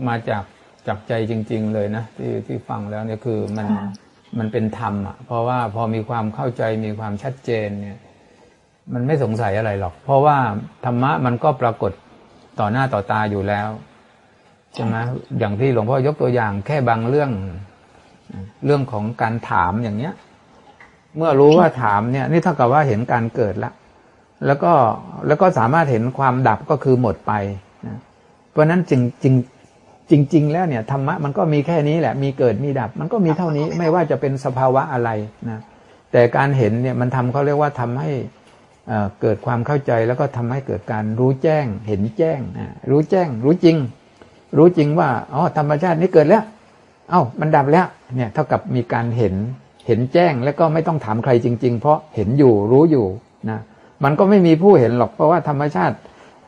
โยมพูดออกมาจากจากใจจริง ๆ เลยนะที่ที่ฟังแล้วเนี่ยคือมันค่ะมันเป็นธรรมอะเพราะว่าพอมีความเข้าใจมีความชัดเจนเนี่ย มันไม่สงสัยอะไรหรอก เพราะว่าธรรมะมันก็ปรากฏต่อหน้าต่อตาอยู่แล้วใช่ไหมอย่างที่หลวงพ่อยกตัวอย่างแค่บางเรื่อง เรื่องของการถามอย่างเนี้ย เมื่อรู้ว่าถามเนี่ย นี่เท่ากับว่าเห็นการเกิดแล้วแล้วก็แล้วก็สามารถเห็นความดับก็คือหมดไปนะเพราะฉะนั้นจริงจริง จริง ๆ แล้วเนี่ยธรรมะมันก็มีแค่นี้แหละมีเกิดมีดับ มันก็มีเท่านี้ไม่ว่าจะเป็นสภาวะอะไรนะแต่การเห็นเนี่ยมันทำเขาเรียกว่าทำให้เอ่อเกิดความเข้าใจแล้วก็ทำให้เกิดการรู้แจ้งเห็นแจ้งอะรู้แจ้ง รู้จริง รู้จริงว่าอ๋อธรรมชาตินี้เกิดแล้ว เอ้ามันดับแล้วเนี่ยเท่ากับมีการเห็นเห็นแจ้งแล้วก็ไม่ต้องถามใครจริง ๆ เพราะเห็นอยู่รู้อยู่นะมันก็ไม่มีผู้เห็นหรอกเพราะว่าธรรมชาติ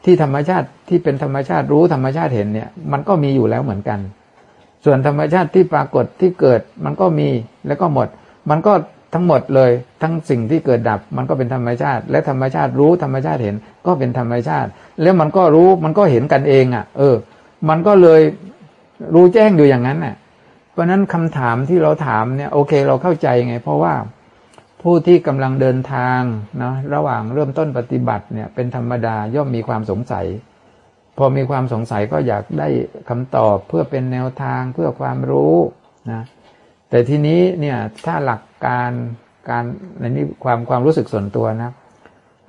ที่ธรรมชาติที่เป็นธรรมชาติรู้ธรรมชาติเห็นเนี่ย มันก็มีอยู่แล้วเหมือนกัน ส่วนธรรมชาติที่ปรากฏที่เกิดมันก็มีแล้วก็หมด มันก็ทั้งหมดเลย ทั้งสิ่งที่เกิดดับ มันก็เป็นธรรมชาติ และธรรมชาติรู้ธรรมชาติเห็นก็เป็นธรรมชาติ แล้วมันก็รู้มันก็เห็นกันเองอะ เออ มันก็เลยรู้แจ้งอยู่อย่างนั้นน่ะ เพราะนั้นคำถามที่เราถามเนี่ย โอเค เราเข้าใจไง เพราะว่า ผู้ที่กำลังเดินทางเนาะระหว่างเริ่มต้นปฏิบัติเนี่ยเป็นธรรมดาย่อมมีความสงสัย พอมีความสงสัยก็อยากได้คำตอบเพื่อเป็นแนวทางเพื่อความรู้นะแต่ทีนี้เนี่ยถ้าหลักการการในนี้ความความรู้สึกส่วนตัวนะ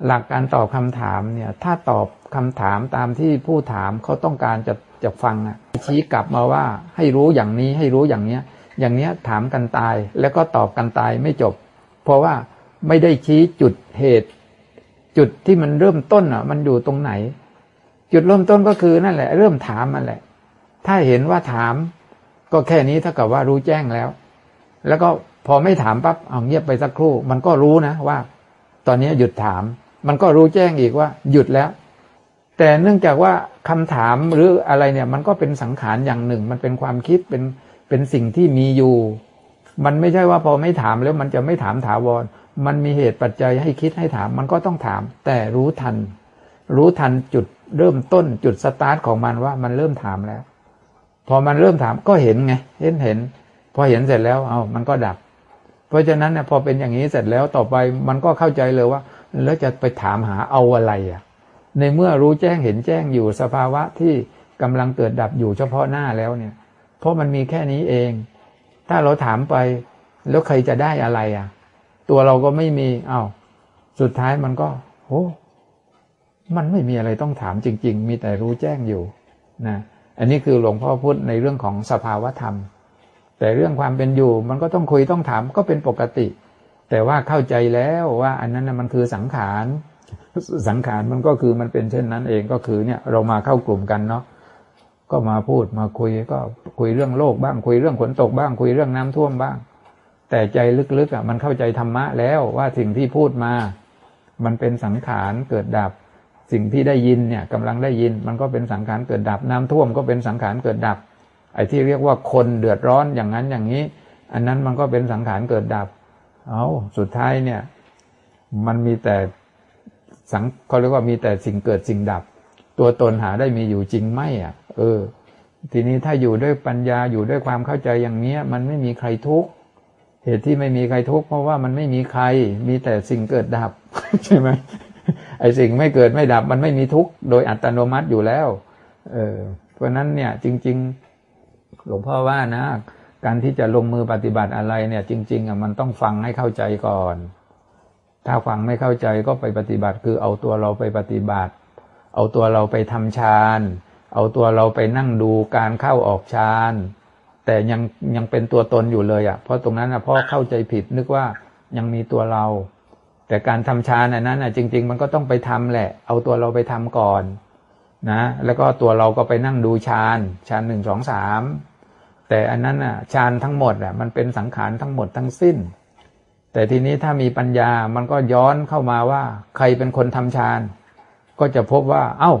หลักการตอบคำถามเนี่ยถ้าตอบคำถามตามที่ผู้ถามเขาต้องการจะจะฟังอะชี้กลับมาว่าให้รู้อย่างนี้ให้รู้อย่างเนี้ยอย่างเนี้ยถามกันตายแล้วก็ตอบกันตายไม่จบ เพราะว่าไม่ได้ชี้จุดเหตุ จุดที่มันเริ่มต้นอะ มันอยู่ตรงไหน จุดเริ่มต้นก็คือนั่นแหละ เริ่มถามมันแหละ ถ้าเห็นว่าถาม ก็แค่นี้เท่ากับว่ารู้แจ้งแล้ว แล้วก็พอไม่ถามปั๊บเอาเงียบไปสักครู่ มันก็รู้นะว่า ตอนนี้หยุดถาม มันก็รู้แจ้งอีกว่า หยุดแล้ว แต่เนื่องจากว่าคำถามหรืออะไรเนี่ย มันก็เป็นสังขารอย่างหนึ่ง มันเป็นความคิดเป็นเป็นสิ่งที่มีอยู่ มันไม่ใช่ว่าพอไม่ถามแล้วมันจะไม่ถามถาวร มันมีเหตุปัจจัยให้คิดให้ถาม มันก็ต้องถาม แต่รู้ทัน รู้ทันจุดเริ่มต้นจุดสตาร์ทของมันว่ามันเริ่มถามแล้ว พอมันเริ่มถามก็เห็นไง เห็นเห็น พอเห็นเสร็จแล้ว เอามันก็ดับ เพราะฉะนั้นเนี่ยพอเป็นอย่างนี้เสร็จแล้วต่อไปมันก็เข้าใจเลยว่า แล้วจะไปถามหาเอาอะไรอะ ในเมื่อรู้แจ้งเห็นแจ้งอยู่สภาวะที่กำลังเกิดดับอยู่เฉพาะหน้าแล้วเนี่ย เพราะมันมีแค่นี้เอง ถ้าเราถามไปแล้วใครจะได้อะไรอะ ตัวเราก็ไม่มีอา้าวสุดท้ายมันก็โอ้มันไม่มีอะไรต้องถามจริง ๆ มีแต่รู้แจ้งอยู่นะอันนี้คือหลวงพ่อพูดในเรื่องของสภาวะธรรม แต่เรื่องความเป็นอยู่มันก็ต้องคุยต้องถามก็เป็นปกติ แต่ว่าเข้าใจแล้วว่าอันนั้นนะมันคือสังขาร สังขารมันก็คือมันเป็นเช่นนั้นเองก็คือเนี่ยเรามาเข้ากลุ่มกันเนาะ ก็มาพูดมาคุยก็คุยเรื่องโลกบ้าง คุยเรื่องฝนตกบ้าง คุยเรื่องน้ำท่วมบ้าง แต่ใจลึกๆอะมันเข้าใจธรรมะแล้วว่าสิ่งที่พูดมา มันเป็นสังขารเกิดดับ สิ่งที่ได้ยินเนี่ยกำลังได้ยิน มันก็เป็นสังขารเกิดดับ น้ำท่วมก็เป็นสังขารเกิดดับ ไอ้ที่เรียกว่าคนเดือดร้อนอย่างนั้นอย่างนี้ อันนั้นมันก็เป็นสังขารเกิดดับ เอาสุดท้ายเนี่ย มันมีแต่สังเขาเรียกว่ามีแต่สิ่งเกิดสิ่งดับ ตัวตนหาได้มีอยู่จริงไหมอะ เออ ทีนี้ถ้าอยู่ด้วยปัญญาอยู่ด้วยความเข้าใจอย่างเนี้ย มันไม่มีใครทุกข์เหตุที่ไม่มีใครทุกข์เพราะว่ามันไม่มีใคร มีแต่สิ่งเกิดดับ ใช่ไหมไอ้สิ่งไม่เกิดไม่ดับ มันไม่มีทุกข์โดยอัตโนมัติอยู่แล้ว เออ เพราะนั้นเนี่ย จริง ๆ หลวงพ่อว่านะ การที่จะลงมือปฏิบัติอะไรเนี่ย จริง ๆอะมันต้องฟังให้เข้าใจก่อน ถ้าฟังไม่เข้าใจก็ไปปฏิบัติคือเอาตัวเราไปปฏิบัติ เอาตัวเราไปทำฌาน เอาตัวเราไปนั่งดูการเข้าออกฌานแต่ยังยังเป็นตัวตนอยู่เลยอะ เพราะตรงนั้นอะพ่อเข้าใจผิดนึกว่ายังมีตัวเรา แต่การทำฌานอันนั้นอะจริง ๆ มันก็ต้องไปทำแหละ เอาตัวเราไปทำก่อนนะแล้วก็ตัวเราก็ไปนั่งดูฌานฌานหนึ่งสองสามแต่อันนั้นอะฌานทั้งหมดอะมันเป็นสังขารทั้งหมดทั้งสิ้น แต่ทีนี้ถ้ามีปัญญามันก็ย้อนเข้ามาว่า ใครเป็นคนทำฌานก็จะพบว่า เอ้า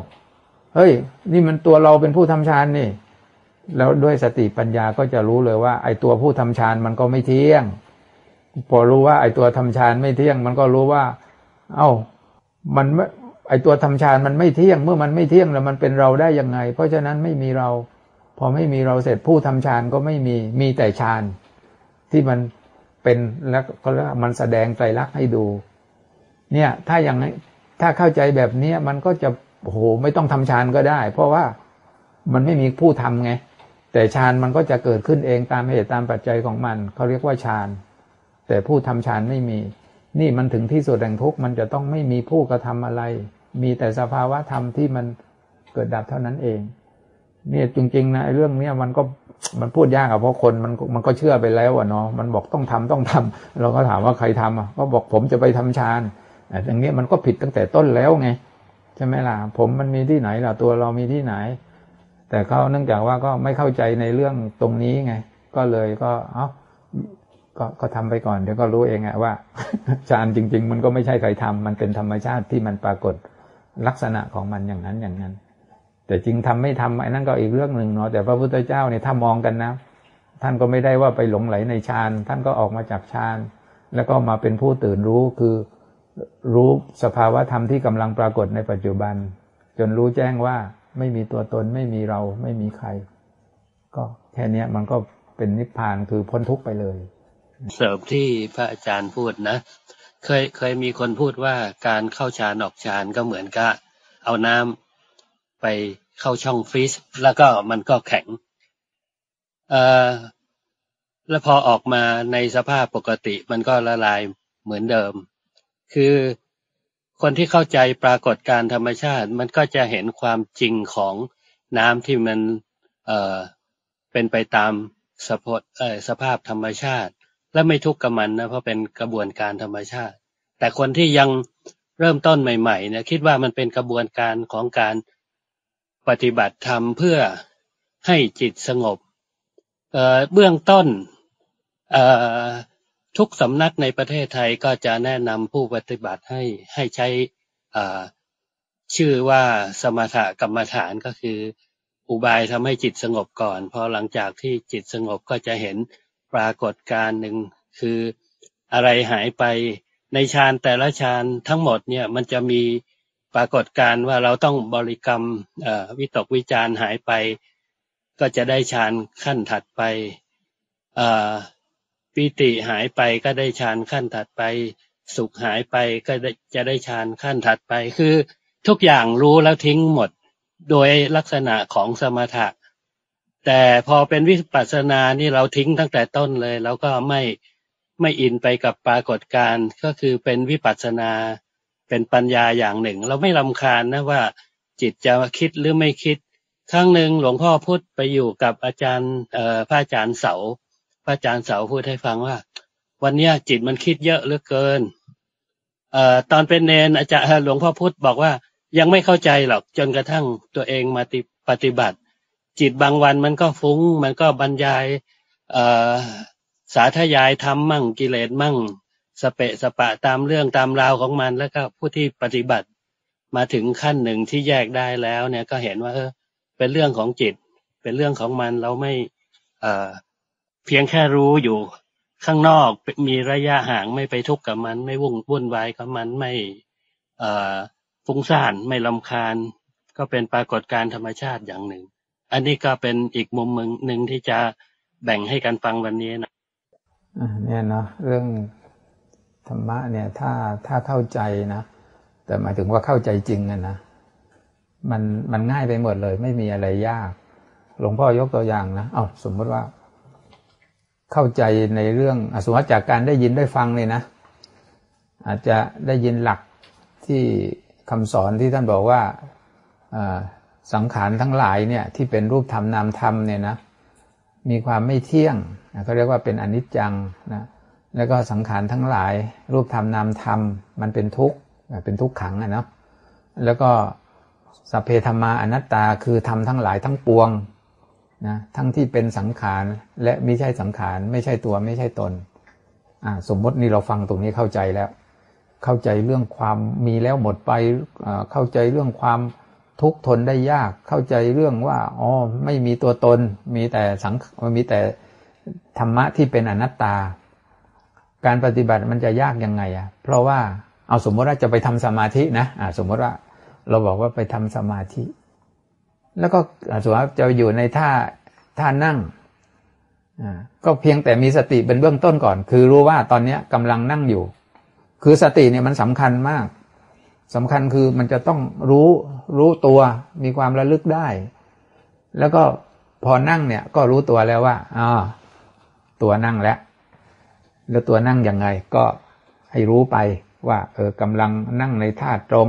เฮ้ย นี่มันตัวเราเป็นผู้ทำฌานนี่ แล้วด้วยสติปัญญาก็จะรู้เลยว่า ไอ้ตัวผู้ทำฌานมันก็ไม่เที่ยง พอรู้ว่าไอ้ตัวทำฌานไม่เที่ยง มันก็รู้ว่า เอ้า มันไม่ไอตัวทำฌานมันไม่เที่ยง เมื่อมันไม่เที่ยงแล้วมันเป็นเราได้ยังไง เพราะฉะนั้นไม่มีเรา พอไม่มีเราเสร็จผู้ทำฌานก็ไม่มี มีแต่ฌานที่มันเป็นแล้วก็มันแสดงไตรลักษณ์ให้ดู เนี่ย ถ้าอย่างถ้าเข้าใจแบบนี้มันก็จะ โอ้โหไม่ต้องทำฌานก็ได้ เพราะว่ามันไม่มีผู้ทำไง แต่ฌานมันก็จะเกิดขึ้นเองตามเหตุตามปัจจัยของมันเขาเรียกว่าฌานแต่ผู้ทำฌานไม่มี นี่มันถึงที่สุดแห่งทุกข์มันจะต้องไม่มีผู้กระทำอะไร มีแต่สภาวะธรรมที่มันเกิดดับเท่านั้นเอง เนี่ยจริงๆนะเรื่องเนี้ยมันก็มันพูดยากอะเพราะคนมันมันก็เชื่อไปแล้วอะเนาะมันบอกต้องทำต้องทำเราก็ถามว่าใครทำอะก็บอกผมจะไปทำฌานแต่อย่างนี้มันก็ผิดตั้งแต่ต้นแล้วไง ใช่ไหมล่ะ ผมมันมีที่ไหนล่ะตัวเรามีที่ไหน แต่เขาเนื่องจากว่าก็ไม่เข้าใจในเรื่องตรงนี้ไง ก็เลยก็เอ้าก็ก็ทำไปก่อนเดี๋ยวก็รู้เองอะว่าฌานจริง ๆ มันก็ไม่ใช่ใครทำมันเป็นธรรมชาติที่มันปรากฏลักษณะของมันอย่างนั้นอย่างนั้น แต่จริงทำไม่ทำไอ้นั่นก็อีกเรื่องหนึ่งเนาะแต่พระพุทธเจ้าเนี่ยถ้ามองกันนะ ท่านก็ไม่ได้ว่าไปหลงไหลในฌานท่านก็ออกมาจากฌานแล้วก็มาเป็นผู้ตื่นรู้คือ รู้สภาวะธรรมที่กำลังปรากฏในปัจจุบัน จนรู้แจ้งว่าไม่มีตัวตนไม่มีเราไม่มีใคร ก็แค่นี้มันก็เป็นนิพพานคือพ้นทุกข์ไปเลย เสริมที่พระอาจารย์พูดนะ เคยเคยมีคนพูดว่าการเข้าฌานออกฌานก็เหมือนกับเอาน้ำไปเข้าช่องฟรีซแล้วก็มันก็แข็งเอ่อแล้วพอออกมาในสภาพปกติมันก็ละลายเหมือนเดิม คือคนที่เข้าใจปรากฏการธรรมชาติ มันก็จะเห็นความจริงของน้ำที่มันเอ่อเป็นไปตามสภาพสภาพธรรมชาติ และไม่ทุกข์กับมันนะเพราะเป็นกระบวนการธรรมชาติ แต่คนที่ยังเริ่มต้นใหม่ๆเนี่ยคิดว่ามันเป็นกระบวนการของการปฏิบัติธรรมเพื่อให้จิตสงบเเบื้องต้น ทุกสำนักในประเทศไทยก็จะแนะนำผู้ปฏิบัติให้ให้ใช้ชื่อว่าสมถกรรมฐานก็คือ อุบายทำให้จิตสงบก่อน พอหลังจากที่จิตสงบก็จะเห็นปรากฏการหนึ่งคืออะไรหายไปในฌานแต่ละฌานทั้งหมดเนี่ยมันจะมีปรากฏการว่าเราต้องบริกรรมวิตกวิจารหายไป ก็จะได้ฌานขั้นถัดไป ปิติหายไปก็ได้ฌานขั้นถัดไป สุขหายไปก็จะได้ฌานขั้นถัดไป คือทุกอย่างรู้แล้วทิ้งหมด โดยลักษณะของสมถะ แต่พอเป็นวิปัสสนานี่เราทิ้งตั้งแต่ต้นเลยแล้วก็ไม่ไม่อินไปกับปรากฏการณ์ก็คือเป็นวิปัสสนาเป็นปัญญาอย่างหนึ่ง เราไม่ลำคาญนะว่าจิตจะคิดหรือไม่คิดครั้งหนึ่งหลวงพ่อพูดไปอยู่กับอาจารย์พระอาจารย์เสา พระอาจารย์เสาพูดให้ฟังว่า วันนี้จิตมันคิดเยอะเหลือเกิน เอ่อตอนเป็นเนนอาจารย์หลวงพ่อพุธบอกว่ายังไม่เข้าใจหรอกจนกระทั่งตัวเองมาปฏิบัติ จิตบางวันมันก็ฟุง้ง มันก็บรรยายสาธยายทำมั่งกิเลสมั่ง สเปะสปะตามเรื่องตามราวของมันแล้วก็ผู้ที่ปฏิบัติมาถึงขั้นหนึ่งที่แยกได้แล้วเนี่ยก็เห็นว่าเออเป็นเรื่องของจิต เป็นเรื่องของมันเราไม่ เพียงแค่รู้อยู่ข้างนอกมีระยะห่างไม่ไปทุกข์กับมัน ไม่วุ่นวุ่นวายกับมันไม่ฟุ้งซ่านไม่ลำคาญ ก็เป็นปรากฏการธรรมชาติอย่างหนึ่ง อันนี้ก็เป็นอีกมุมมึงหนึ่งที่จะแบ่งให้กันฟังวันนี้นะเนี่ยเนาะเรื่องธรรมะเนี่ยถ้าถ้าเข้าใจนะ แต่หมายถึงว่าเข้าใจจริงนะนะมันมันง่ายไปหมดเลย ไม่มีอะไรยาก หลวงพ่อยกตัวอย่างนะเอาสมมติว่า เข้าใจในเรื่องอสมมติจากการได้ยินได้ฟังเลยนะ อาจจะได้ยินหลักที่คำสอนที่ท่านบอกว่าสังขารทั้งหลายเนี่ยที่เป็นรูปธรรมนามธรรมเนี่ยนะมีความไม่เที่ยงเขาเรียกว่าเป็นอนิจจังนะแล้วก็สังขารทั้งหลาย รูปธรรมนามธรรม มันเป็นทุกข์เป็นทุกขังอะเนาะแล้วก็สัพเพธรรมาอนัตตาคือธรรมทั้งหลายทั้งปวง นะทั้งที่เป็นสังขารและไม่ใช่สังขารไม่ใช่ตัวไม่ใช่ตนสมมตินี่เราฟังตรงนี้เข้าใจแล้ว เข้าใจเรื่องความมีแล้วหมดไปเข้าใจเรื่องความทุกทนได้ยาก เข้าใจเรื่องว่าอ๋อไม่มีตัวตน มีแต่สังมีแต่ธรรมะที่เป็นอนัตตา การปฏิบัติมันจะยากยังไงอะเพราะว่าเอาสมมติว่าจะไปทำสมาธินะอ่าสมมติว่าเราบอกว่าไปทำสมาธิ แล้วก็สมมติจะอยู่ในท่าท่านั่งก็เพียงแต่มีสติเป็นเบื้องต้นก่อน คือรู้ว่าตอนนี้กำลังนั่งอยู่ คือสติเนี่ยมันสำคัญมากสำคัญคือมันจะต้องรู้รู้ตัวมีความระลึกได้ แล้วก็พอนั่งเนี่ยก็รู้ตัวแล้วว่าอ๋อตัวนั่งแล้ว แล้วตัวนั่งยังไงก็ให้รู้ไปว่า เออกำลังนั่งในท่าตรง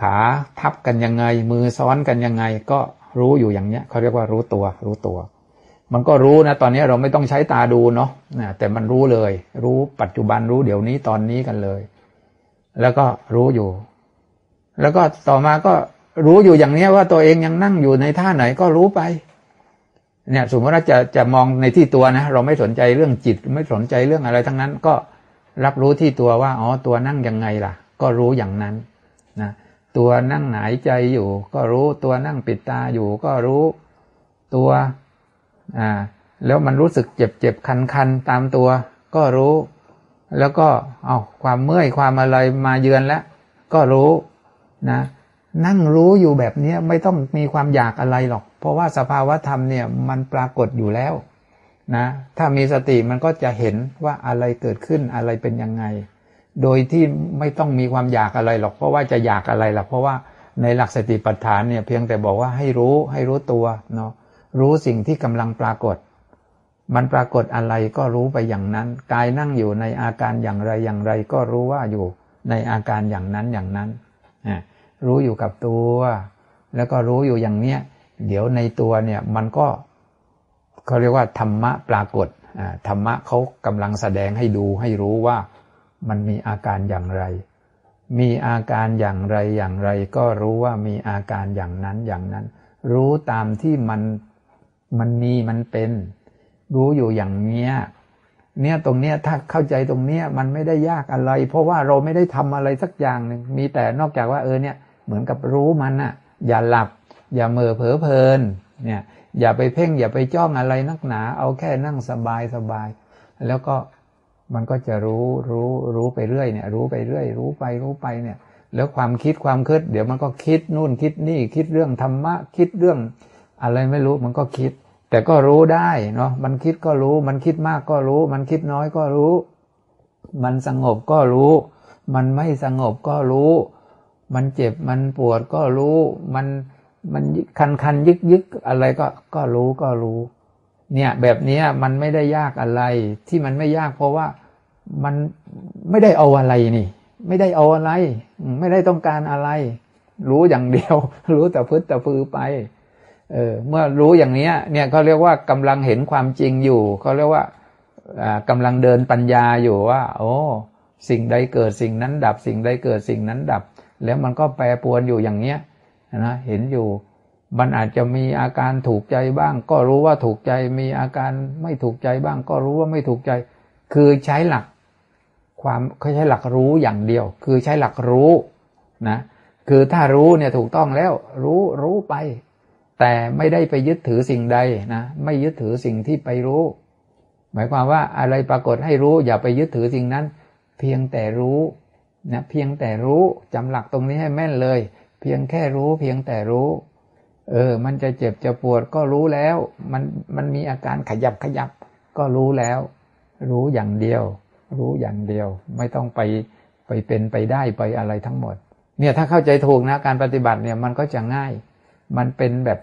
ขาทับกันยังไง มือซ้อนกันยังไง ก็รู้อยู่อย่างเนี้ยเขาเรียกว่ารู้ตัว รู้ตัว มันก็รู้นะ ตอนนี้เราไม่ต้องใช้ตาดูเนาะแต่มันรู้เลย รู้ปัจจุบันรู้เดี๋ยวนี้ตอนนี้กันเลย แล้วก็รู้อยู่ แล้วก็ต่อมาก็รู้อยู่อย่างเนี้ยว่าตัวเองยังนั่งอยู่ในท่าไหนก็รู้ไป เนี่ยสมมติว่าจะจะมองในที่ตัวนะเราไม่สนใจเรื่องจิต ไม่สนใจเรื่องอะไรทั้งนั้น ก็รับรู้ที่ตัวว่าอ๋อตัวนั่งยังไงล่ะ ก็รู้อย่างนั้นนะ ตัวนั่งหายใจอยู่ ก็รู้ตัวนั่งปิดตาอยู่ ก็รู้ตัวอ่าแล้วมันรู้สึกเจ็บเจ็บคันคันตามตัว ก็รู้ แล้วก็เอาความเมื่อยความอะไรมาเยือนแล้ว ก็รู้นะ นั่งรู้อยู่แบบนี้ไม่ต้องมีความอยากอะไรหรอก เพราะว่าสภาวะธรรมเนี่ยมันปรากฏอยู่แล้วนะถ้ามีสติมันก็จะเห็นว่าอะไรเกิดขึ้นอะไรเป็นยังไง โดยที่ไม่ต้องมีความอยากอะไรหรอกเพราะว่าจะอยากอะไรหรอกเพราะว่าในหลักสติปัฏฐานเนี่ยเพียงแต่บอกว่าให้รู้ให้รู้ตัวเนาะรู้สิ่งที่กำลังปรากฏ มันปรากฏอะไรก็รู้ไปอย่างนั้นกายนั่งอยู่ในอาการอย่างไรอย่างไร ก็รู้ว่าอยู่ในอาการอย่างนั้นอย่างนั้นรู้อยู่กับตัว แล้วก็รู้อยู่อย่างเนี้ยเดี๋ยวในตัวเนี่ยมันก็เขาเรียกว่าธรรมะปรากฏธรรมะเขากำลังแสดงให้ดูให้รู้ว่า มันมีอาการอย่างไร มีอาการอย่างไรอย่างไร ก็รู้ว่ามีอาการอย่างนั้นอย่างนั้น รู้ตามที่มันมันมีมันเป็น รู้อยู่อย่างเนี้ยเนี่ยตรงเนี้ยถ้าเข้าใจตรงเนี้ยมันไม่ได้ยากอะไร เพราะว่าเราไม่ได้ทำอะไรสักอย่างหนึ่งมีแต่นอกจากว่าเออเนี่ยเหมือนกับรู้มันอะอย่าหลับ อย่าเมอเผลอเพลินเนี่ยอย่าไปเพ่งอย่าไปจ้องอะไรนักหนา เอาแค่นั่งสบายสบาย แล้วก็ มันก็จะรู้รู้รู้ไปเรื่อยเนี่ย รู้ไปเรื่อย รู้ไปรู้ไปเนี่ย แล้วความคิดความคิด เดี๋ยวมันก็คิดนู่นคิดนี่คิดเรื่องธรรมะ คิดเรื่อง อะไรไม่รู้มันก็คิด แต่ก็รู้ได้เนาะมันคิดก็รู้ มันคิดมากก็รู้ มันคิดน้อยก็รู้ มันสงบก็รู้ มันไม่สงบก็รู้ มันเจ็บมันปวดก็รู้ มันมันคันคันยึกยึกอะไรก็ก็รู้ก็รู้ เนี่ยแบบนี้มันไม่ได้ยากอะไร ที่มันไม่ยากเพราะว่ามันไม่ได้เอาอะไรนี่ ไม่ได้เอาอะไร ไม่ได้ต้องการอะไร รู้อย่างเดียว รู้แต่พึ่แต่ฟือไปเออเมื่อรู้อย่างนี้เนี่ยเขาเรียกว่ากำลังเห็นความจริงอยู่เขาเรียกว่ากำลังเดินปัญญาอยู่ว่า โอ้สิ่งใดเกิดสิ่งนั้นดับ สิ่งใดเกิดสิ่งนั้นดับ แล้วมันก็แปรปรวนอยู่อย่างเนี้ยนะเห็นอยู่ มันอาจจะมีอาการถูกใจบ้าง ก็รู้ว่าถูกใจมีอาการไม่ถูกใจบ้าง ก็รู้ว่าไม่ถูกใจ คือใช้หลัก ความเขาใช้หลักรู้อย่างเดียว คือใช้หลักรู้นะคือถ้ารู้เนี่ยถูกต้องแล้ว รู้รู้ไป แต่ไม่ได้ไปยึดถือสิ่งใดนะไม่ยึดถือสิ่งที่ไปรู้ หมายความว่าอะไรปรากฏให้รู้ อย่าไปยึดถือสิ่งนั้น เพียงแต่รู้นะเพียงแต่รู้จำหลักตรงนี้ให้แม่นเลย เพียงแค่รู้เพียงแต่รู้ เออ มันจะเจ็บจะปวดก็รู้แล้ว มันมันมีอาการขยับขยับ ก็รู้แล้ว รู้อย่างเดียว รู้อย่างเดียว ไม่ต้องไปไปเป็นไปได้ไปอะไรทั้งหมด เนี่ยถ้าเข้าใจถูกนะการปฏิบัติเนี่ยมันก็จะง่าย มันเป็นแบบ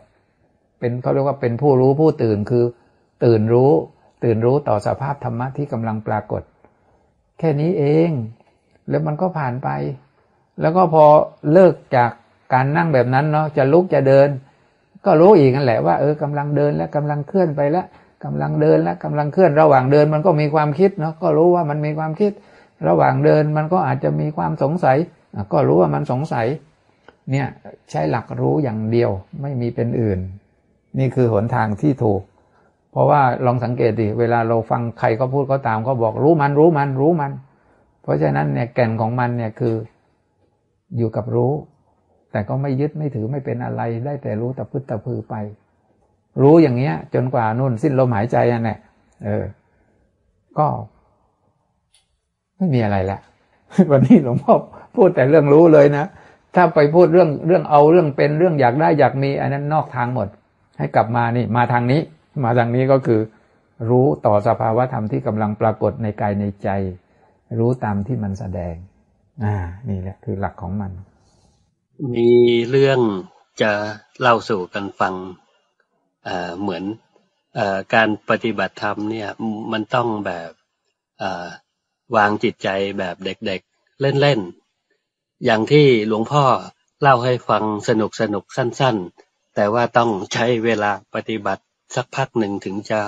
เป็นเขาเรียกว่าเป็นผู้รู้ผู้ตื่นคือ ตื่นรู้ ตื่นรู้ต่อสภาพธรรมะที่กำลังปรากฏ แค่นี้เอง แล้วมันก็ผ่านไป แล้วก็พอเลิกจากการนั่งแบบนั้นเนาะจะลุกจะเดิน ก็รู้อีกนั่นแหละว่าเออกำลังเดินแล้วกำลังเคลื่อนไปแล้วกำลังเดินแล้วกำลังเคลื่อนระหว่างเดินมันก็มีความคิดเนาะก็รู้ว่ามันมีความคิด ระหว่างเดินมันก็อาจจะมีความสงสัย ก็รู้ว่ามันสงสัยเนี่ยใช้หลักรู้อย่างเดียวไม่มีเป็นอื่น นี่คือหนทางที่ถูก เพราะว่าลองสังเกตดิเวลาเราฟังใครก็พูดก็ตามก็บอกรู้มันรู้มันรู้มัน เพราะฉะนั้นเนี่ยแก่นของมันเนี่ยคืออยู่กับรู้ แต่ก็ไม่ยึดไม่ถือไม่เป็นอะไร ได้แต่รู้แต่พึ่แต่พือไป รู้อย่างเงี้ย จนกว่านุ่นสิ้นลมหายใจอันแหละเออ ก็ ไม่มีอะไรแล้ววันนี้หลวงพ่อพูดแต่เรื่องรู้เลยนะถ้าไปพูดเรื่องเรื่องเอาเรื่องเป็นเรื่องอยากได้อยากมี อันนั้นนอกทางหมด ให้กลับมานี่ มาทางนี้ มาทางนี้ก็คือ รู้ต่อสภาวะธรรมที่กำลังปรากฏในกายในใจ รู้ตามที่มันแสดง อ่า นี่แหละคือหลักของมัน มีเรื่องจะเล่าสู่กันฟังเหมือนอการปฏิบัติธรรมเนี่ย มันต้องแบบวางจิตใจแบบเด็กๆ เล่นๆ อย่างที่หลวงพ่อเล่าให้ฟังสนุกสนุกสั้นๆ แต่ว่าต้องใช้เวลาปฏิบัติสักพักหนึ่งถึงจะ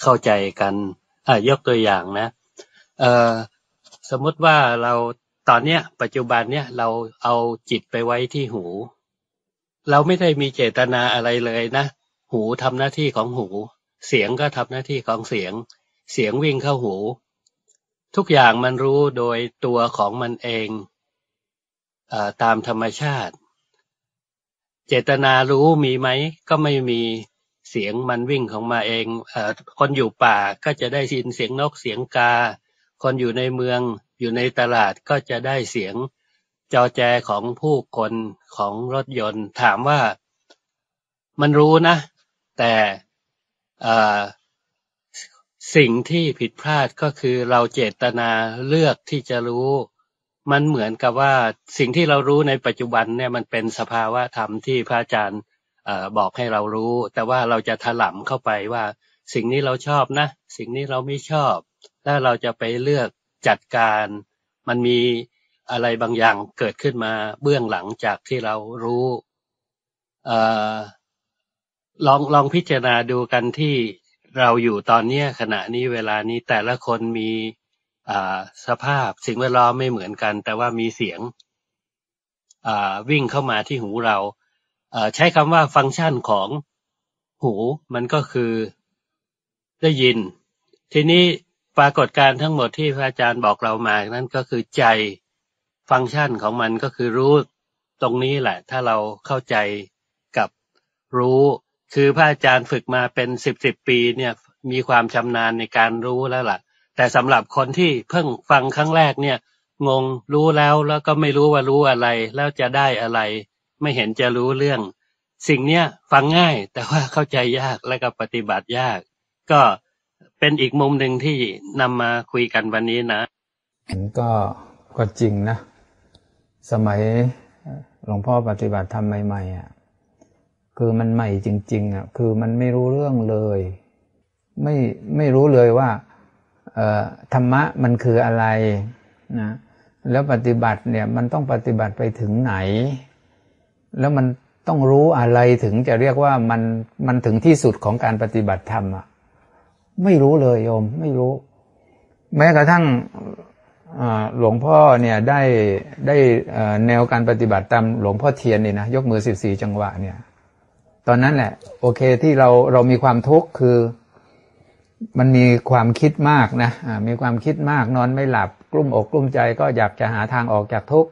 เข้าใจกันยกตัวอย่างนะสมมติว่าเรา ตอนเนี้ย ปัจจุบันเนี้ยเราเอาจิตไปไว้ที่หู เราไม่ได้มีเจตนาอะไรเลยนะ หูทำหน้าที่ของหู เสียงก็ทำหน้าที่ของเสียง เสียงวิ่งเข้าหู ทุกอย่างมันรู้โดยตัวของมันเองอตามธรรมชาติ เจตนารู้มีไหมก็ไม่มีเสียงมันวิ่งของมาเองอคนอยู่ป่าก็จะได้ยินเสียงนกเสียงกา คนอยู่ในเมือง อยู่ในตลาดก็จะได้เสียงจอแจของผู้คนของรถยนต์ ถามว่ามันรู้นะ แต่สิ่งที่ผิดพลาดก็คือเราเจตนาเลือกที่จะรู้ มันเหมือนกับว่าสิ่งที่เรารู้ในปัจจุบันเนี่ยมันเป็นสภาวะธรรมที่พระอาจารย์บอกให้เรารู้ แต่ว่าเราจะถลำเข้าไปว่า สิ่งนี้เราชอบนะ สิ่งนี้เราไม่ชอบ แล้วเราจะไปเลือก จัดการ มันมีอะไรบางอย่างเกิดขึ้นมาเบื้องหลังจากที่เรารู้อลองลองพิจารณาดูกันที่เราอยู่ตอนนี้ขณะนี้เวลานี้แต่ละคนมีสภาพสิ่งแวดล้อมไม่เหมือนกัน แต่ว่ามีเสียงวิ่งเข้ามาที่หูเราใช้คำว่าฟังก์ชันของหูมันก็คือได้ยิน ทีนี้ ปรากฏการทั้งหมดที่พระอาจารย์บอกเรามานั่นก็คือใจฟังก์ชันของมันก็คือรู้ตรงนี้แหละ ถ้าเราเข้าใจกับรู้ คือพระอาจารย์ฝึกมาเป็นสิบสิบปีเนี่ยมีความชำนาญในการรู้แล้วล่ะ แต่สำหรับคนที่เพิ่งฟังครั้งแรกเนี่ย งงรู้แล้วแล้วก็ไม่รู้ว่ารู้อะไร แล้วจะได้อะไร ไม่เห็นจะรู้เรื่อง สิ่งเนี้ยฟังง่ายแต่ว่าเข้าใจยากและก็ปฏิบัติยาก ก็ เป็นอีกมุมหนึ่งที่นำมาคุยกันวันนี้นะก็ก็จริงนะ สมัยหลวงพ่อปฏิบัติทำใหม่ๆอะคือมันใหม่จริง ๆอะคือมันไม่รู้เรื่องเลย ไม่ไม่รู้เลยว่าธรรมะมันคืออะไรนะแล้วปฏิบัติเนี่ยมันต้องปฏิบัติไปถึงไหน แล้วมันต้องรู้อะไรถึงจะเรียกว่ามันมันถึงที่สุดของการปฏิบัติธรรมอะ ไม่รู้เลยโยม ไม่รู้ แม้กระทั่งหลวงพ่อเนี่ยได้ได้แนวการปฏิบัติตามหลวงพ่อเทียนนี่นะยกมือสิบสี่จังหวะเนี่ย ตอนนั้นแหละ โอเคที่เราเรามีความทุกข์คือ มันมีความคิดมากนะมีความคิดมากนอนไม่หลับกลุ้มอกกลุ้มใจก็อยากจะหาทางออกจากทุกข์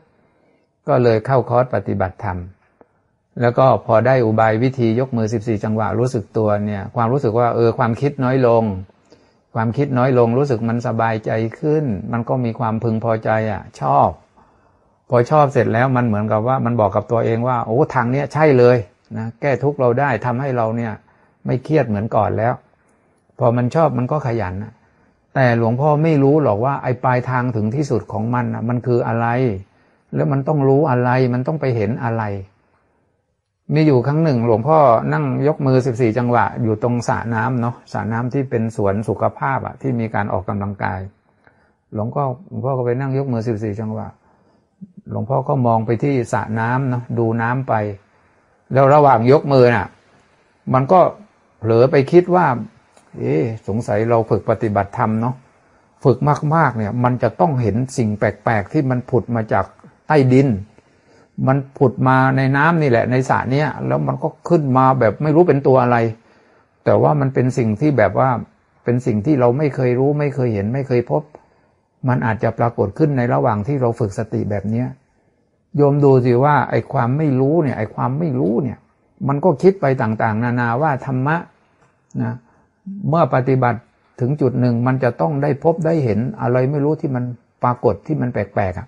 ก็เลยเข้าคอร์สปฏิบัติธรรม แล้วก็พอได้อุบายวิธียกมือ 14 จังหวะรู้สึกตัวเนี่ยความรู้สึกว่าเออความคิดน้อยลง ความคิดน้อยลงรู้สึกมันสบายใจขึ้น มันก็มีความพึงพอใจอะ ชอบ พอชอบเสร็จแล้วมันเหมือนกับว่ามันบอกกับตัวเองว่าโอ้ทางเนี้ยใช่เลยนะแก้ทุกเราได้ทำให้เราเนี่ย ไม่เครียดเหมือนก่อนแล้ว พอมันชอบมันก็ขยันแต่หลวงพ่อไม่รู้หรอกว่าไอ้ปลายทางถึงที่สุดของมันอะมันคืออะไร แล้วมันต้องรู้อะไรมันต้องไปเห็นอะไร มีอยู่ครั้งหนึ่ง หลวงพ่อนั่งยกมือสิบสี่จังหวะ อยู่ตรงสระน้ำเนาะสระน้ำที่เป็นสวนสุขภาพอะที่มีการออกกำลังกาย หลวงพ่อหลวงพ่อก็ไปนั่งยกมือสิบสี่จังหวะ หลวงพ่อก็มองไปที่สระน้ำเนาะดูน้ำไป แล้วระหว่างยกมือน่ะ มันก็เผลอไปคิดว่า เอ๊สงสัยเราฝึกปฏิบัติธรรมเนาะฝึกมากๆเนี่ย มันจะต้องเห็นสิ่งแปลกๆที่มันผุดมาจากใต้ดิน มันผุดมาในน้ำนี่แหละ ในสระเนี้ยแล้วมันก็ขึ้นมาแบบไม่รู้เป็นตัวอะไร แต่ว่ามันเป็นสิ่งที่แบบว่าเป็นสิ่งที่เราไม่เคยรู้ ไม่เคยเห็น ไม่เคยพบ มันอาจจะปรากฏขึ้นในระหว่างที่เราฝึกสติแบบเนี้ยโยมดูสิว่าไอ้ความไม่รู้เนี่ยไอ้ความไม่รู้เนี่ย มันก็คิดไปต่างๆ นานาว่าธรรมะนะเมื่อปฏิบัติถึงจุดหนึ่งมันจะต้องได้พบได้เห็นอะไรไม่รู้ที่มันปรากฏที่มันแปลกๆอะ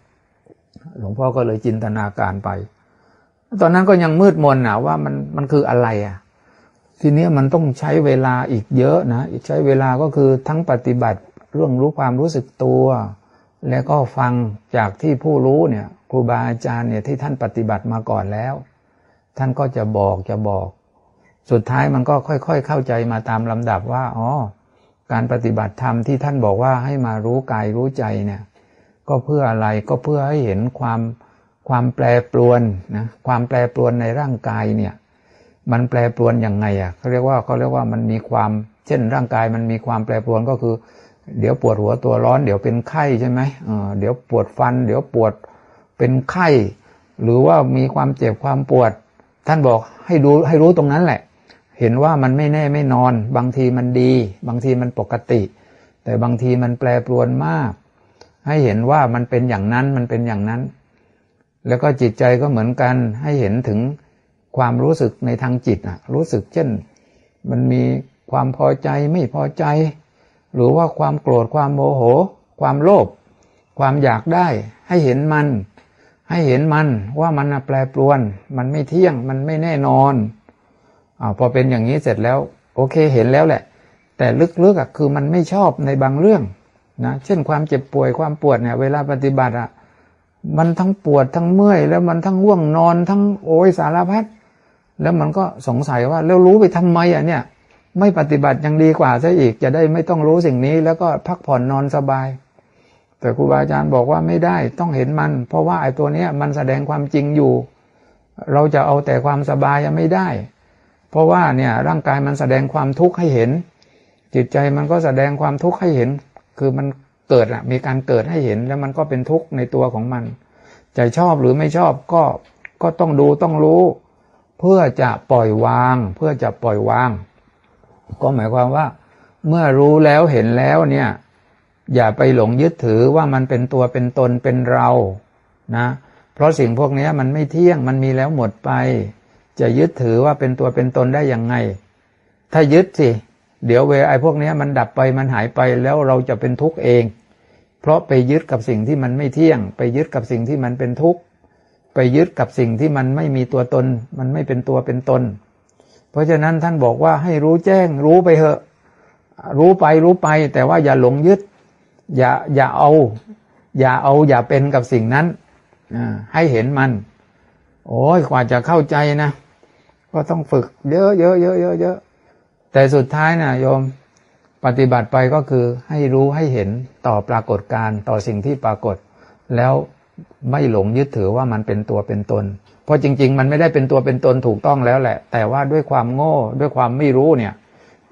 หลวงพ่อก็เลยจินตนาการไป ตอนนั้นก็ยังมืดมนนะว่ามันมันคืออะไรอะ ทีนี้มันต้องใช้เวลาอีกเยอะนะใช้เวลาก็คือทั้งปฏิบัติเรื่องรู้ความรู้สึกตัว แล้วก็ฟังจากที่ผู้รู้เนี่ยครูบาอาจารย์เนี่ยที่ท่านปฏิบัติมาก่อนแล้ว ท่านก็จะบอกจะบอก สุดท้ายมันก็ค่อยๆเข้าใจมาตามลำดับว่าอ๋อการปฏิบัติธรรมที่ท่านบอกว่าให้มารู้กายรู้ใจเนี่ย ก็เพื่ออะไรก็เพื่อให้เห็นความความแปรปรวนนะความแปรปรวนในร่างกายเนี่ยมันแปรปรวนยังไงอะเขาเรียกว่าเขาเรียกว่ามันมีความเช่นร่างกายมันมีความแปรปรวนก็คือ เดี๋ยวปวดหัวตัวร้อน เดี๋ยวเป็นไข้ใช่ไหมเดี๋ยวปวดฟัน เดี๋ยวปวดเป็นไข้ หรือว่ามีความเจ็บความปวด ท่านบอกให้ดูให้รู้ตรงนั้นแหละ เห็นว่ามันไม่แน่ไม่นอน บางทีมันดี บางทีมันปกติ แต่บางทีมันแปรปรวนมาก ให้เห็นว่ามันเป็นอย่างนั้นมันเป็นอย่างนั้น แล้วก็จิตใจก็เหมือนกันให้เห็นถึงความรู้สึกในทางจิตอะรู้สึกเช่น มันมีความพอใจไม่พอใจ หรือว่าความโกรธความโมโห ความโลภความอยากได้ ให้เห็นมัน ให้เห็นมันว่ามันแปรปรวน มันไม่เที่ยงมันไม่แน่นอนอพอเป็นอย่างนี้เสร็จแล้ว โอเคเห็นแล้วแหละ แต่ลึกๆอะคือมันไม่ชอบในบางเรื่อง นะเช่นความเจ็บป่วยความปวดเนี่ย เวลาปฏิบัติอะมันทั้งปวดทั้งเมื่อย แล้วมันทั้งว่วงนอนทั้งโอยสารพัดแล้วมันก็สงสัยว่าแล้วรู้ไปทำไมอะเนี่ย ไม่ปฏิบัติยังดีกว่าซะอีกจะได้ไม่ต้องรู้สิ่งนี้ แล้วก็พักผ่อนนอนสบาย แต่ครูบาอาจารย์บอกว่าไม่ได้ต้องเห็นมัน เพราะว่าไอ้ตัวเนี้ยมันแสดงความจริงอยู่ เราจะเอาแต่ความสบายยังไม่ได้ เพราะว่าเนี่ยร่างกายมันแสดงความทุกข์ให้เห็น จิตใจมันก็แสดงความทุกข์ให้เห็น คือมันเกิดอะมีการเกิดให้เห็นแล้วมันก็เป็นทุกข์ในตัวของมัน จะชอบหรือไม่ชอบก็ก็ต้องดูต้องรู้ เพื่อจะปล่อยวาง เพื่อจะปล่อยวาง ก็หมายความว่า เมื่อรู้แล้วเห็นแล้วเนี่ย อย่าไปหลงยึดถือว่ามันเป็นตัวเป็นตนเป็นเรานะเพราะสิ่งพวกนี้มันไม่เที่ยงมันมีแล้วหมดไป จะยึดถือว่าเป็นตัวเป็นตนได้ยังไง ถ้ายึดสิ เดี๋ยวเวไอพวกนี้มันดับไปมันหายไปแล้วเราจะเป็นทุกข์เอง เพราะไปยึดกับสิ่งที่มันไม่เที่ยง ไปยึดกับสิ่งที่มันเป็นทุกข์ไปยึดกับสิ่งที่มันไม่มีตัวตน มันไม่เป็นตัวเป็นตน เพราะฉะนั้นท่านบอกว่าให้รู้แจ้ง รู้ไปเถอะ รู้ไปรู้ไป แต่ว่าอย่าหลงยึด อย่าอย่าเอา อย่าเอาอย่าเป็นกับสิ่งนั้นให้เห็นมัน โอ้ยกว่าจะเข้าใจนะ ก็ต้องฝึก เยอะเยอะเยอะเยอะเยอะ แต่สุดท้ายนะโยมปฏิบัติไปก็คือให้รู้ให้เห็นต่อปรากฏการต่อสิ่งที่ปรากฏ แล้วไม่หลงยึดถือว่ามันเป็นตัวเป็นตน เพราะจริง ๆ มันไม่ได้เป็นตัวเป็นตนถูกต้องแล้วแหละ แต่ว่าด้วยความโง่ด้วยความไม่รู้เนี่ย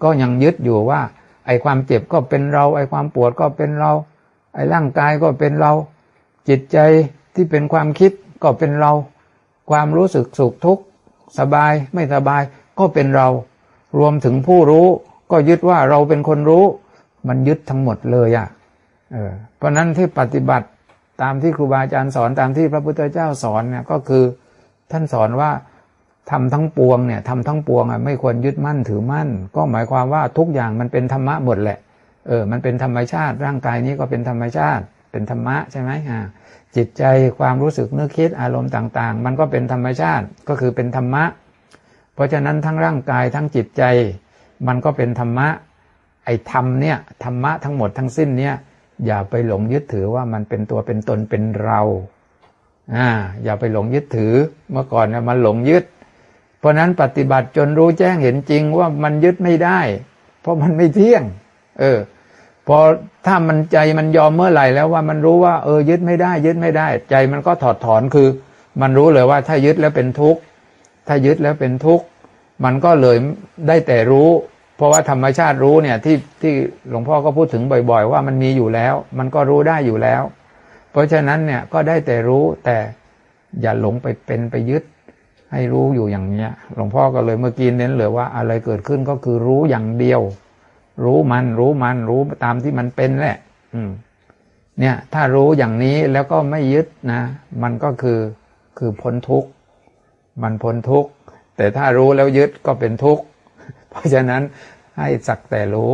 ก็ยังยึดอยู่ว่า ไอ้ความเจ็บก็เป็นเรา ไอ้ความปวดก็เป็นเรา ไอ้ร่างกายก็เป็นเรา จิตใจที่เป็นความคิดก็เป็นเรา ความรู้สึกสุขทุกข์สบายไม่สบายก็เป็นเรา รวมถึงผู้รู้ ก็ยึดว่าเราเป็นคนรู้ มันยึดทั้งหมดเลยอะ่ะเออเพราะนั้นที่ปฏิบัติตามที่ครูบาอาจารย์สอนตามที่พระพุทธเจ้าสอนเนี่ยก็คือท่านสอนว่าทำทั้งปวงเนี่ยทำทั้งปวงอะไม่ควรยึดมั่นถือมั่น ก็หมายความว่าทุกอย่างมันเป็นธรรมะหมดแหละเออมันเป็นธรรมชาติ ร่างกายนี้ก็เป็นธรรมชาติ เป็นธรรมะใช่ไหมอ่าจิตใจความรู้สึกนึกคิดอารมณ์ต่าง ๆ มันก็เป็นธรรมชาติก็คือเป็นธรรมะ ราะฉะนั้นทั้งร่างกายทั้งจิตใจ มันก็เป็นธรรมะ ไอ้ธรรมเนี่ยธรรมะทั้งหมดทั้งสิ้นเนี่ยอย่าไปหลงยึดถือว่ามันเป็นตัวเป็นตนเป็นเราอ่าอย่าไปหลงยึดถือเมื่อก่อนเนี่ยมันหลงยึด เพราะนั้นปฏิบัติจนรู้แจ้งเห็นจริงว่ามันยึดไม่ได้ เพราะมันไม่เที่ยง เออพอถ้ามันใจมันยอมเมื่อไหร่แล้วว่ามันรู้ว่าเออยึดไม่ได้ ยึดไม่ได้ ใจมันก็ถอดถอนคือ มันรู้เลยว่าถ้ายึดแล้วเป็นทุกข์ถ้ายึดแล้วเป็นทุกข์ มันก็เลยได้แต่รู้ เพราะว่าธรรมชาติรู้เนี่ยที่ที่หลวงพ่อก็พูดถึงบ่อย ๆ ว่ามันมีอยู่แล้ว มันก็รู้ได้อยู่แล้ว เพราะฉะนั้นเนี่ยก็ได้แต่รู้แต่อย่าหลงไปเป็นไปยึด ให้รู้อยู่อย่างเนี้ย หลวงพ่อก็เลยเมื่อกี้เน้นเลยว่าอะไรเกิดขึ้นก็คือรู้อย่างเดียว รู้มันรู้มันรู้ตามที่มันเป็นแหละ อืม เนี่ย ถ้ารู้อย่างนี้แล้วก็ไม่ยึดนะ มันก็คือคือพ้นทุกข์มันพ้นทุกข์ แต่ถ้ารู้แล้วยึดก็เป็นทุกข์ เพราะฉะนั้นให้สักแต่รู้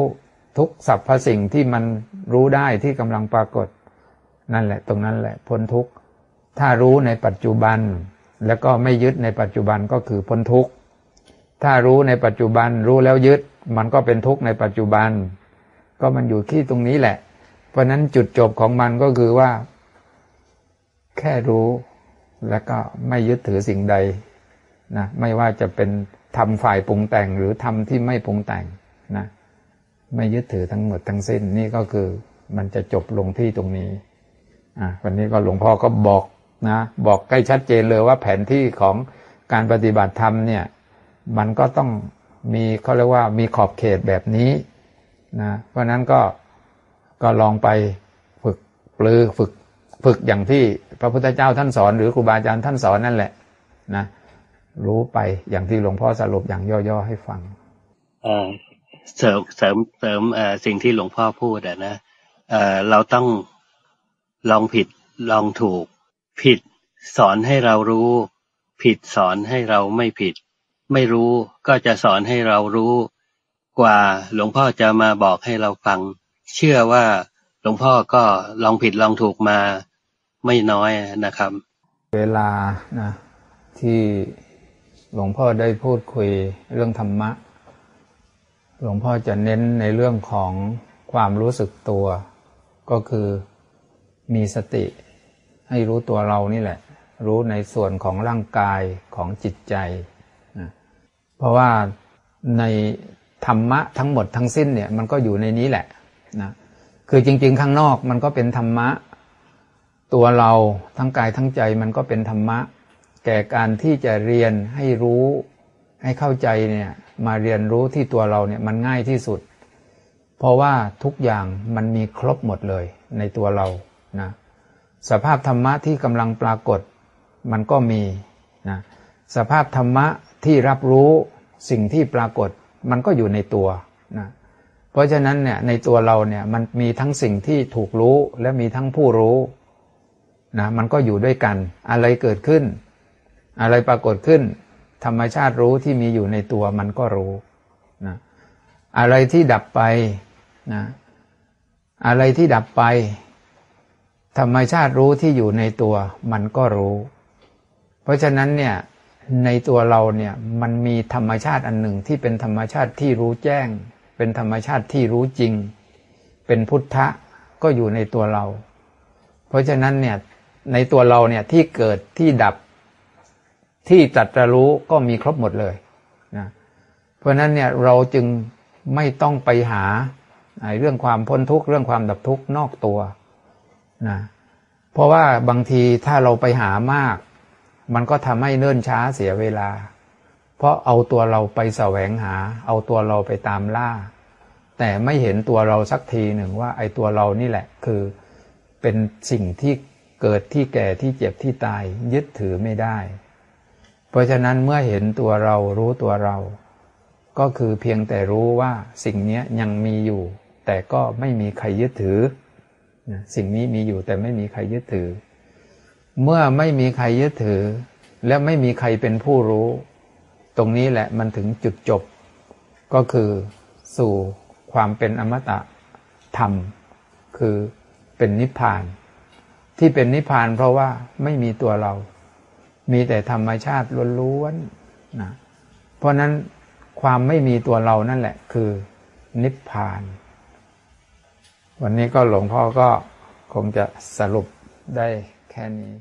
ทุกสรรพสิ่งที่มันรู้ได้ที่กำลังปรากฏ นั่นแหละ ตรงนั้นแหละพ้นทุกข์ ถ้ารู้ในปัจจุบัน แล้วก็ไม่ยึดในปัจจุบันก็คือพ้นทุกข์ ถ้ารู้ในปัจจุบันรู้แล้วยึด มันก็เป็นทุกข์ในปัจจุบัน ก็มันอยู่ที่ตรงนี้แหละ เพราะฉะนั้นจุดจบของมันก็คือว่า แค่รู้แล้วก็ไม่ยึดถือสิ่งใด นะไม่ว่าจะเป็นทำฝ่ายปรุงแต่งหรือทำที่ไม่ปรุงแต่งนะไม่ยึดถือทั้งหมดทั้งสิ้นนี่ก็คือมันจะจบลงที่ตรงนี้อะวันนี้ก็หลวงพ่อก็บอกนะบอกใกล้ชัดเจนเลยว่าแผนที่ของการปฏิบัติธรรมเนี่ย มันก็ต้องมีเขาเรียกว่ามีขอบเขตแบบนี้นะเพราะนั้นก็ก็ลองไปฝึกปลือฝึกฝึกอย่างที่พระพุทธเจ้าท่านสอน หรือครูบาอาจารย์ท่านสอนนั่นแหละนะ รู้ไปอย่างที่หลวงพ่อสรุปอย่างย่อๆให้ฟังเอ่อเสริมเสริมเสริมเอ่อสิ่งที่หลวงพ่อพูดอะนะเอ่อเราต้องลองผิดลองถูก ผิดสอนให้เรารู้ ผิดสอนให้เราไม่ผิด ไม่รู้ก็จะสอนให้เรารู้ กว่าหลวงพ่อจะมาบอกให้เราฟัง เชื่อว่าหลวงพ่อก็ลองผิดลองถูกมาไม่น้อยนะครับ เวลานะที่ หลวงพ่อได้พูดคุยเรื่องธรรมะ หลวงพ่อจะเน้นในเรื่องของความรู้สึกตัว ก็คือมีสติ ให้รู้ตัวเรานี่แหละ รู้ในส่วนของร่างกายของจิตใจนะเพราะว่าในธรรมะทั้งหมดทั้งสิ้นเนี่ยมันก็อยู่ในนี้แหละนะคือจริง ๆ ข้างนอกมันก็เป็นธรรมะ ตัวเราทั้งกายทั้งใจมันก็เป็นธรรมะ แต่การที่จะเรียนให้รู้ให้เข้าใจเนี่ยมาเรียนรู้ที่ตัวเราเนี่ยมันง่ายที่สุด เพราะว่าทุกอย่างมันมีครบหมดเลยในตัวเรานะสภาพธรรมะที่กำลังปรากฏมันก็มีนะสภาพธรรมะที่รับรู้สิ่งที่ปรากฏมันก็อยู่ในตัวนะเพราะฉะนั้นเนี่ยในตัวเราเนี่ยมันมีทั้งสิ่งที่ถูกรู้และมีทั้งผู้รู้นะมันก็อยู่ด้วยกันอะไรเกิดขึ้น อะไรปรากฏขึ้น ธรรมชาติรู้ที่มีอยู่ในตัวมันก็รู้นะอะไรที่ดับไปนะอะไรที่ดับไป ธรรมชาติรู้ที่อยู่ในตัวมันก็รู้ เพราะฉะนั้นเนี่ยในตัวเราเนี่ยมันมีธรรมชาติอันหนึ่งที่เป็นธรรมชาติที่รู้แจ้ง เป็นธรรมชาติที่รู้จริง เป็นพุทธะก็อยู่ในตัวเรา เพราะฉะนั้นเนี่ยในตัวเราเนี่ยที่เกิดที่ดับ ที่ตรัสรู้ก็มีครบหมดเลยนะเพราะฉะนั้นเนี่ยเราจึงไม่ต้องไปหาเรื่องความพ้นทุกข์เรื่องความดับทุกข์นอกตัวนะเพราะว่าบางทีถ้าเราไปหามาก มันก็ทำให้เนิ่นช้าเสียเวลา เพราะเอาตัวเราไปแสวงหา เอาตัวเราไปตามล่า แต่ไม่เห็นตัวเราสักทีหนึ่งว่า ไอ้ตัวเรานี่แหละคือเป็นสิ่งที่เกิดที่แก่ที่เจ็บที่ตายยึดถือไม่ได้ ราะฉะนั้นเมื่อเห็นตัวเรารู้ตัวเรา ก็คือเพียงแต่รู้ว่าสิ่งนี้ยังมีอยู่ แต่ก็ไม่มีใครยึดถือ สิ่งนี้มีอยู่แต่ไม่มีใครยึดถือ เมื่อไม่มีใครยึดถือ และไม่มีใครเป็นผู้รู้ ตรงนี้แหละมันถึงจุดจบ ก็คือสู่ความเป็นอมตะธรรม คือเป็นนิพพาน ที่เป็นนิพพานเพราะว่าไม่มีตัวเรา มีแต่ธรรมชาติล้วนๆนะเพราะนั้นความไม่มีตัวเรานั่นแหละ คือนิพพาน วันนี้ก็หลวงพ่อก็คงจะสรุปได้แค่นี้